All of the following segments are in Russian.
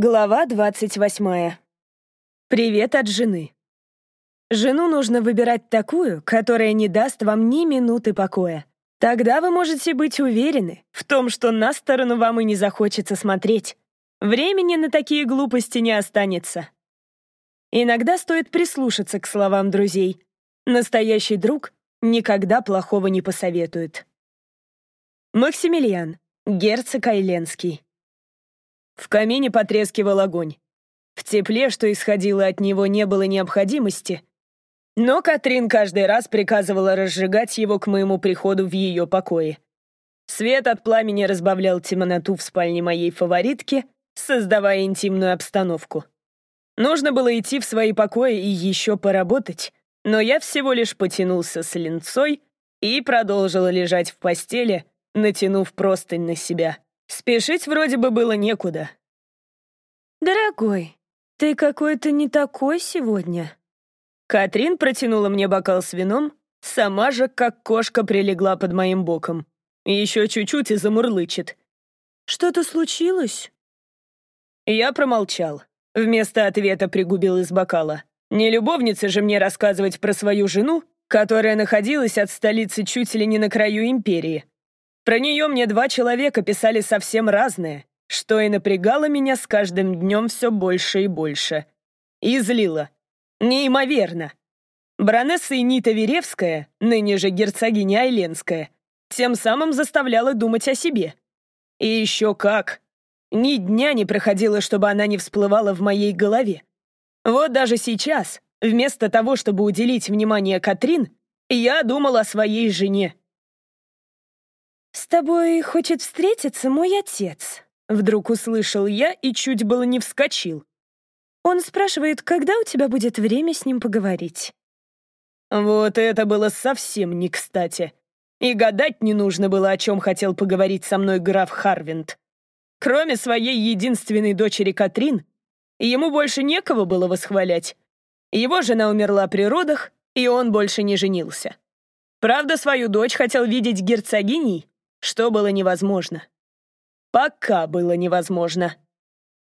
Глава 28. Привет от жены. Жену нужно выбирать такую, которая не даст вам ни минуты покоя. Тогда вы можете быть уверены в том, что на сторону вам и не захочется смотреть. Времени на такие глупости не останется. Иногда стоит прислушаться к словам друзей. Настоящий друг никогда плохого не посоветует. Максимилиан, герцог Айленский. В камине потрескивал огонь. В тепле, что исходило от него, не было необходимости. Но Катрин каждый раз приказывала разжигать его к моему приходу в ее покое. Свет от пламени разбавлял темноту в спальне моей фаворитки, создавая интимную обстановку. Нужно было идти в свои покои и еще поработать, но я всего лишь потянулся с линцой и продолжил лежать в постели, натянув простынь на себя. Спешить вроде бы было некуда. «Дорогой, ты какой-то не такой сегодня». Катрин протянула мне бокал с вином, сама же, как кошка, прилегла под моим боком. Еще чуть-чуть и замурлычет. «Что-то случилось?» Я промолчал. Вместо ответа пригубил из бокала. Не любовница же мне рассказывать про свою жену, которая находилась от столицы чуть ли не на краю империи. Про нее мне два человека писали совсем разное, что и напрягало меня с каждым днем все больше и больше. И злило. Неимоверно. Баронесса Инита Веревская, ныне же герцогиня Айленская, тем самым заставляла думать о себе. И еще как. Ни дня не проходило, чтобы она не всплывала в моей голове. Вот даже сейчас, вместо того, чтобы уделить внимание Катрин, я думал о своей жене. «С тобой хочет встретиться мой отец», — вдруг услышал я и чуть было не вскочил. Он спрашивает, когда у тебя будет время с ним поговорить. Вот это было совсем не кстати. И гадать не нужно было, о чем хотел поговорить со мной граф Харвинд. Кроме своей единственной дочери Катрин, ему больше некого было восхвалять. Его жена умерла при родах, и он больше не женился. Правда, свою дочь хотел видеть герцогиней, что было невозможно. Пока было невозможно.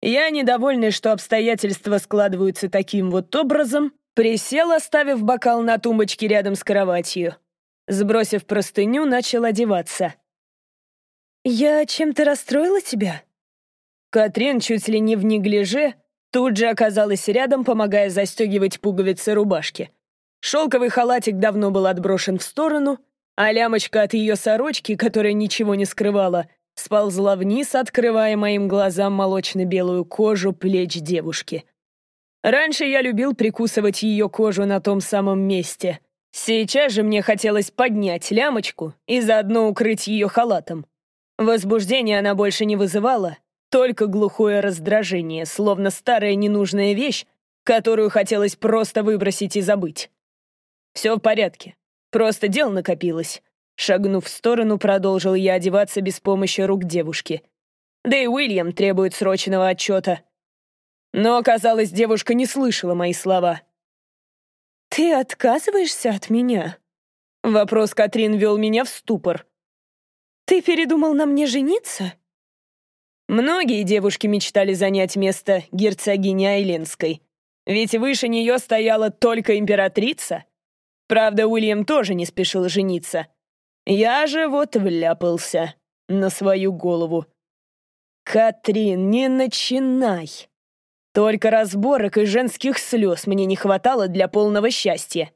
Я, недовольный, что обстоятельства складываются таким вот образом, присел, оставив бокал на тумбочке рядом с кроватью. Сбросив простыню, начал одеваться. «Я чем-то расстроила тебя?» Катрин чуть ли не в неглиже тут же оказалась рядом, помогая застегивать пуговицы рубашки. Шелковый халатик давно был отброшен в сторону, а лямочка от ее сорочки, которая ничего не скрывала, сползла вниз, открывая моим глазам молочно-белую кожу плеч девушки. Раньше я любил прикусывать ее кожу на том самом месте. Сейчас же мне хотелось поднять лямочку и заодно укрыть ее халатом. Возбуждение она больше не вызывала, только глухое раздражение, словно старая ненужная вещь, которую хотелось просто выбросить и забыть. Все в порядке. Просто дел накопилось. Шагнув в сторону, продолжил я одеваться без помощи рук девушки. Да и Уильям требует срочного отчета. Но, оказалось, девушка не слышала мои слова. «Ты отказываешься от меня?» Вопрос Катрин вел меня в ступор. «Ты передумал на мне жениться?» Многие девушки мечтали занять место герцогини Айленской. Ведь выше нее стояла только императрица. Правда, Уильям тоже не спешил жениться. Я же вот вляпался на свою голову. «Катрин, не начинай!» Только разборок и женских слез мне не хватало для полного счастья.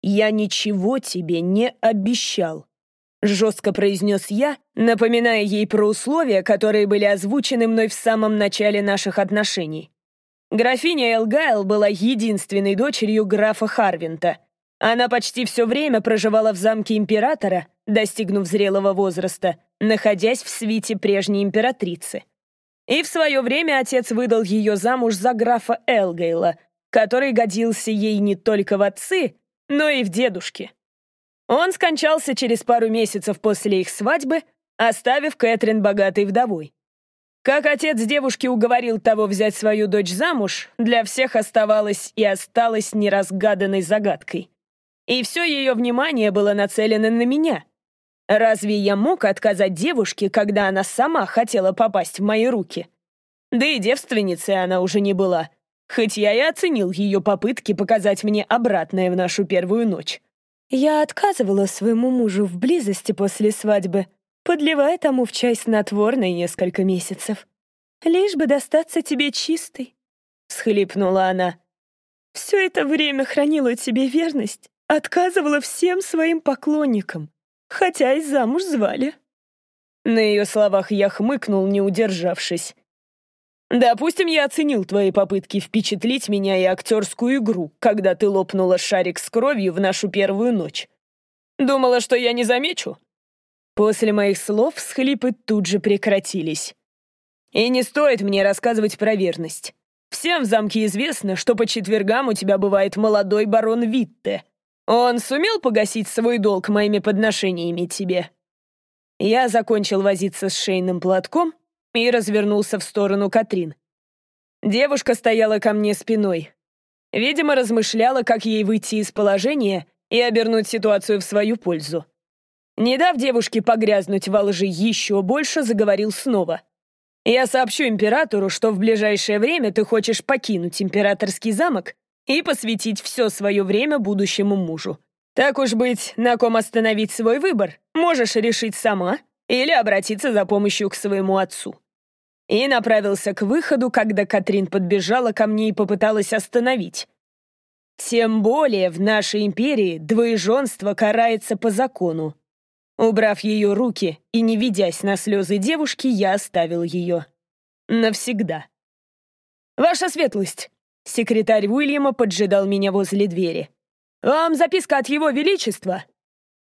«Я ничего тебе не обещал», — жестко произнес я, напоминая ей про условия, которые были озвучены мной в самом начале наших отношений. Графиня Элгайл была единственной дочерью графа Харвинта, она почти все время проживала в замке императора, достигнув зрелого возраста, находясь в свите прежней императрицы. И в свое время отец выдал ее замуж за графа Элгейла, который годился ей не только в отцы, но и в дедушке. Он скончался через пару месяцев после их свадьбы, оставив Кэтрин богатой вдовой. Как отец девушки уговорил того взять свою дочь замуж, для всех оставалось и осталось неразгаданной загадкой. И все ее внимание было нацелено на меня. Разве я мог отказать девушке, когда она сама хотела попасть в мои руки? Да и девственницей она уже не была, хоть я и оценил ее попытки показать мне обратное в нашу первую ночь. Я отказывала своему мужу в близости после свадьбы, подливая тому в чай снотворное несколько месяцев. «Лишь бы достаться тебе чистой», — схлипнула она. «Все это время хранила тебе верность, отказывала всем своим поклонникам, хотя и замуж звали». На ее словах я хмыкнул, не удержавшись. «Допустим, я оценил твои попытки впечатлить меня и актерскую игру, когда ты лопнула шарик с кровью в нашу первую ночь. Думала, что я не замечу?» После моих слов схлипы тут же прекратились. И не стоит мне рассказывать про верность. Всем в замке известно, что по четвергам у тебя бывает молодой барон Витте. Он сумел погасить свой долг моими подношениями тебе?» Я закончил возиться с шейным платком и развернулся в сторону Катрин. Девушка стояла ко мне спиной. Видимо, размышляла, как ей выйти из положения и обернуть ситуацию в свою пользу. Не дав девушке погрязнуть во лжи еще больше, заговорил снова. «Я сообщу императору, что в ближайшее время ты хочешь покинуть императорский замок и посвятить все свое время будущему мужу. Так уж быть, на ком остановить свой выбор, можешь решить сама или обратиться за помощью к своему отцу». И направился к выходу, когда Катрин подбежала ко мне и попыталась остановить. Тем более в нашей империи двоеженство карается по закону. Убрав ее руки и не видясь на слезы девушки, я оставил ее. Навсегда. «Ваша светлость!» Секретарь Уильяма поджидал меня возле двери. «Вам записка от его величества!»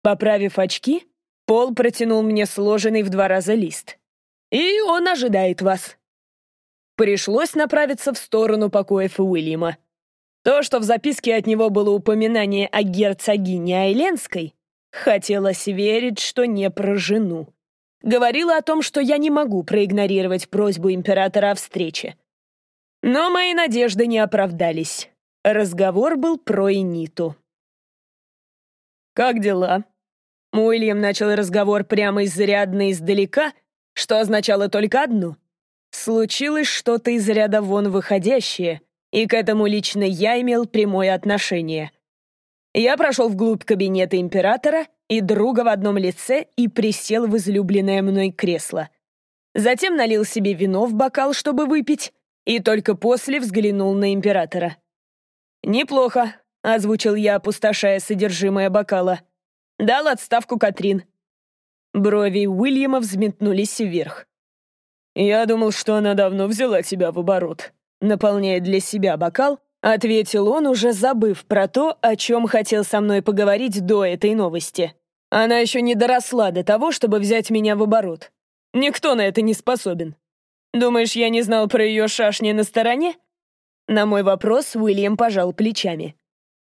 Поправив очки, Пол протянул мне сложенный в два раза лист. «И он ожидает вас». Пришлось направиться в сторону покоев Уильяма. То, что в записке от него было упоминание о герцогине Айленской, Хотелось верить, что не про жену. Говорила о том, что я не могу проигнорировать просьбу императора о встрече. Но мои надежды не оправдались. Разговор был про Эниту. «Как дела?» Уильям начал разговор прямо изрядно издалека, что означало только одно. Случилось что-то из ряда вон выходящее, и к этому лично я имел прямое отношение. Я прошел вглубь кабинета императора и друга в одном лице и присел в излюбленное мной кресло. Затем налил себе вино в бокал, чтобы выпить, и только после взглянул на императора. «Неплохо», — озвучил я, опустошая содержимое бокала. «Дал отставку Катрин». Брови Уильяма взметнулись вверх. «Я думал, что она давно взяла тебя в оборот», наполняя для себя бокал, Ответил он, уже забыв про то, о чем хотел со мной поговорить до этой новости. Она еще не доросла до того, чтобы взять меня в оборот. Никто на это не способен. Думаешь, я не знал про ее шашни на стороне? На мой вопрос Уильям пожал плечами.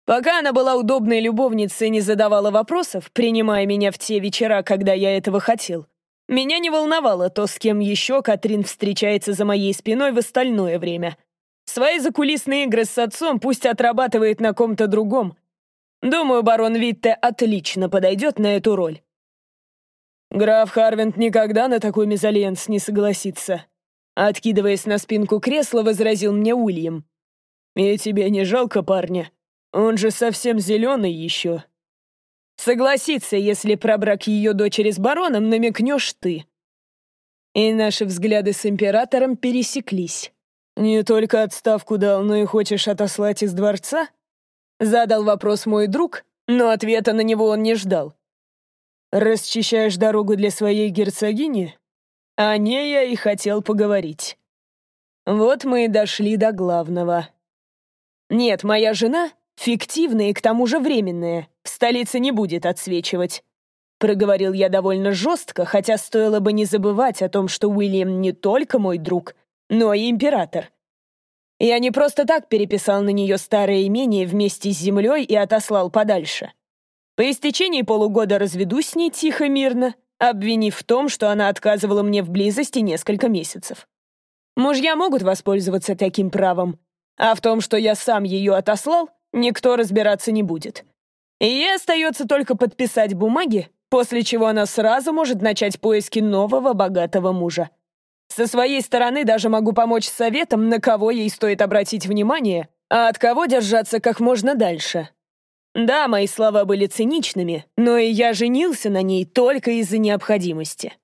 Пока она была удобной любовницей и не задавала вопросов, принимая меня в те вечера, когда я этого хотел, меня не волновало то, с кем еще Катрин встречается за моей спиной в остальное время. Свои закулисные игры с отцом пусть отрабатывает на ком-то другом. Думаю, барон Витте отлично подойдет на эту роль. Граф Харвинд никогда на такой мезальянс не согласится. Откидываясь на спинку кресла, возразил мне Уильям. «И тебе не жалко парня? Он же совсем зеленый еще». «Согласиться, если про брак ее дочери с бароном намекнешь ты». И наши взгляды с императором пересеклись. «Не только отставку дал, но и хочешь отослать из дворца?» Задал вопрос мой друг, но ответа на него он не ждал. «Расчищаешь дорогу для своей герцогини?» О ней я и хотел поговорить. Вот мы и дошли до главного. Нет, моя жена, фиктивная и к тому же временная, в столице не будет отсвечивать. Проговорил я довольно жестко, хотя стоило бы не забывать о том, что Уильям не только мой друг, но и император. Я не просто так переписал на нее старое имение вместе с землей и отослал подальше. По истечении полугода разведусь с ней тихо-мирно, обвинив в том, что она отказывала мне в близости несколько месяцев. Мужья могут воспользоваться таким правом, а в том, что я сам ее отослал, никто разбираться не будет. И ей остается только подписать бумаги, после чего она сразу может начать поиски нового богатого мужа. Со своей стороны даже могу помочь советом, на кого ей стоит обратить внимание, а от кого держаться как можно дальше. Да, мои слова были циничными, но и я женился на ней только из-за необходимости.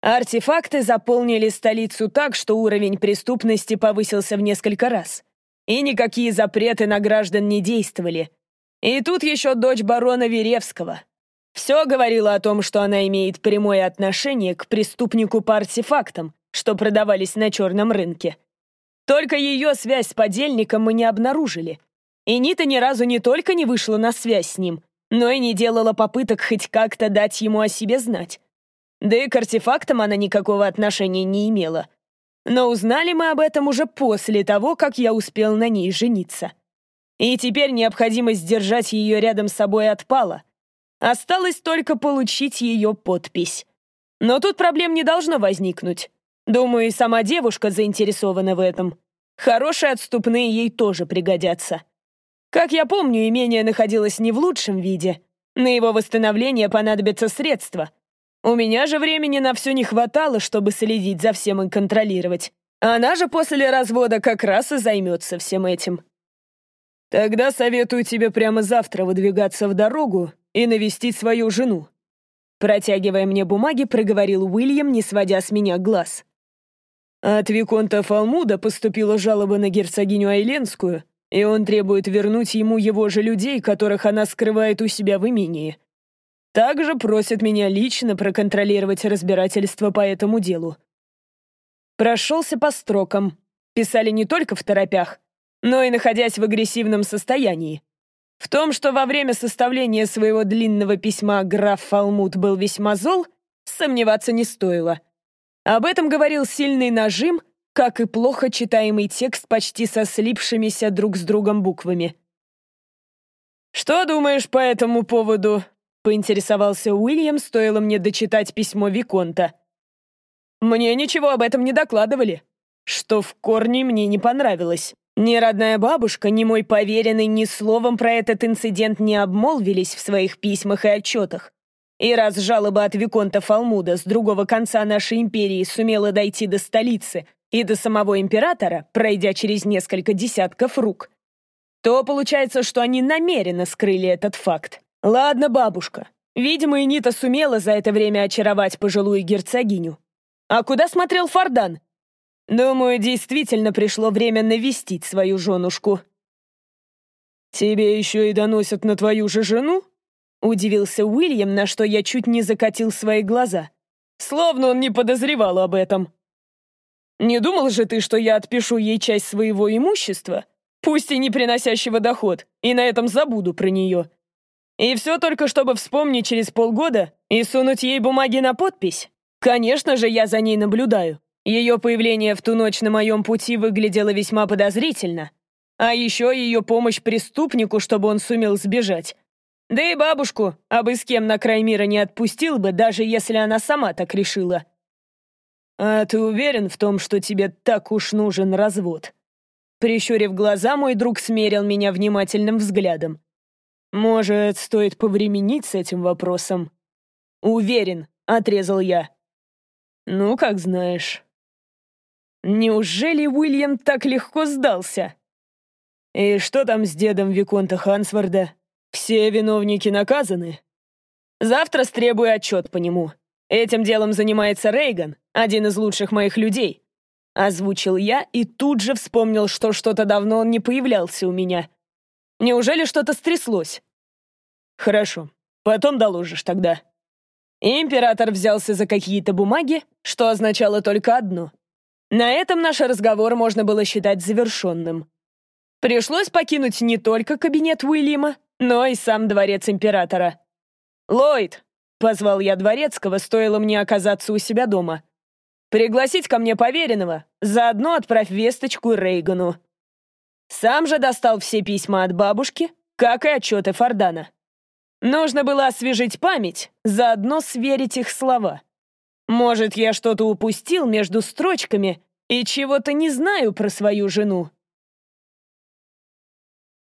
Артефакты заполнили столицу так, что уровень преступности повысился в несколько раз. И никакие запреты на граждан не действовали. И тут еще дочь барона Веревского. Все говорило о том, что она имеет прямое отношение к преступнику по артефактам, что продавались на черном рынке. Только ее связь с подельником мы не обнаружили. И Нита ни разу не только не вышла на связь с ним, но и не делала попыток хоть как-то дать ему о себе знать. Да и к артефактам она никакого отношения не имела. Но узнали мы об этом уже после того, как я успел на ней жениться. И теперь необходимость держать ее рядом с собой отпала. Осталось только получить ее подпись. Но тут проблем не должно возникнуть. Думаю, и сама девушка заинтересована в этом. Хорошие отступные ей тоже пригодятся. Как я помню, имение находилось не в лучшем виде. На его восстановление понадобятся средства. У меня же времени на все не хватало, чтобы следить за всем и контролировать. Она же после развода как раз и займется всем этим. Тогда советую тебе прямо завтра выдвигаться в дорогу и навестить свою жену. Протягивая мне бумаги, проговорил Уильям, не сводя с меня глаз. От Виконта Фалмуда поступила жалоба на герцогиню Айленскую, и он требует вернуть ему его же людей, которых она скрывает у себя в имении. Также просит меня лично проконтролировать разбирательство по этому делу. Прошелся по строкам. Писали не только в торопях, но и находясь в агрессивном состоянии. В том, что во время составления своего длинного письма граф Фалмут был весьма зол, сомневаться не стоило — об этом говорил сильный нажим, как и плохо читаемый текст почти со слипшимися друг с другом буквами. «Что думаешь по этому поводу?» — поинтересовался Уильям, стоило мне дочитать письмо Виконта. «Мне ничего об этом не докладывали, что в корне мне не понравилось. Ни родная бабушка, ни мой поверенный ни словом про этот инцидент не обмолвились в своих письмах и отчетах. И раз жалоба от Виконта Фалмуда с другого конца нашей империи сумела дойти до столицы и до самого императора, пройдя через несколько десятков рук, то получается, что они намеренно скрыли этот факт. Ладно, бабушка. Видимо, Энита сумела за это время очаровать пожилую герцогиню. А куда смотрел Фардан? Думаю, действительно пришло время навестить свою женушку. «Тебе еще и доносят на твою же жену?» Удивился Уильям, на что я чуть не закатил свои глаза. Словно он не подозревал об этом. «Не думал же ты, что я отпишу ей часть своего имущества, пусть и не приносящего доход, и на этом забуду про нее? И все только чтобы вспомнить через полгода и сунуть ей бумаги на подпись? Конечно же, я за ней наблюдаю. Ее появление в ту ночь на моем пути выглядело весьма подозрительно. А еще ее помощь преступнику, чтобы он сумел сбежать. Да и бабушку, абы с кем на край мира не отпустил бы, даже если она сама так решила. А ты уверен в том, что тебе так уж нужен развод? Прищурив глаза, мой друг смерил меня внимательным взглядом. Может, стоит повременить с этим вопросом? Уверен, отрезал я. Ну, как знаешь. Неужели Уильям так легко сдался? И что там с дедом Виконта Хансворда? Все виновники наказаны. Завтра стребую отчет по нему. Этим делом занимается Рейган, один из лучших моих людей. Озвучил я и тут же вспомнил, что что-то давно он не появлялся у меня. Неужели что-то стряслось? Хорошо, потом доложишь тогда. Император взялся за какие-то бумаги, что означало только одно. На этом наш разговор можно было считать завершенным. Пришлось покинуть не только кабинет Уильяма, но и сам дворец императора. «Ллойд!» — позвал я дворецкого, стоило мне оказаться у себя дома. «Пригласить ко мне поверенного, заодно отправь весточку Рейгану». Сам же достал все письма от бабушки, как и отчеты Фордана. Нужно было освежить память, заодно сверить их слова. Может, я что-то упустил между строчками и чего-то не знаю про свою жену.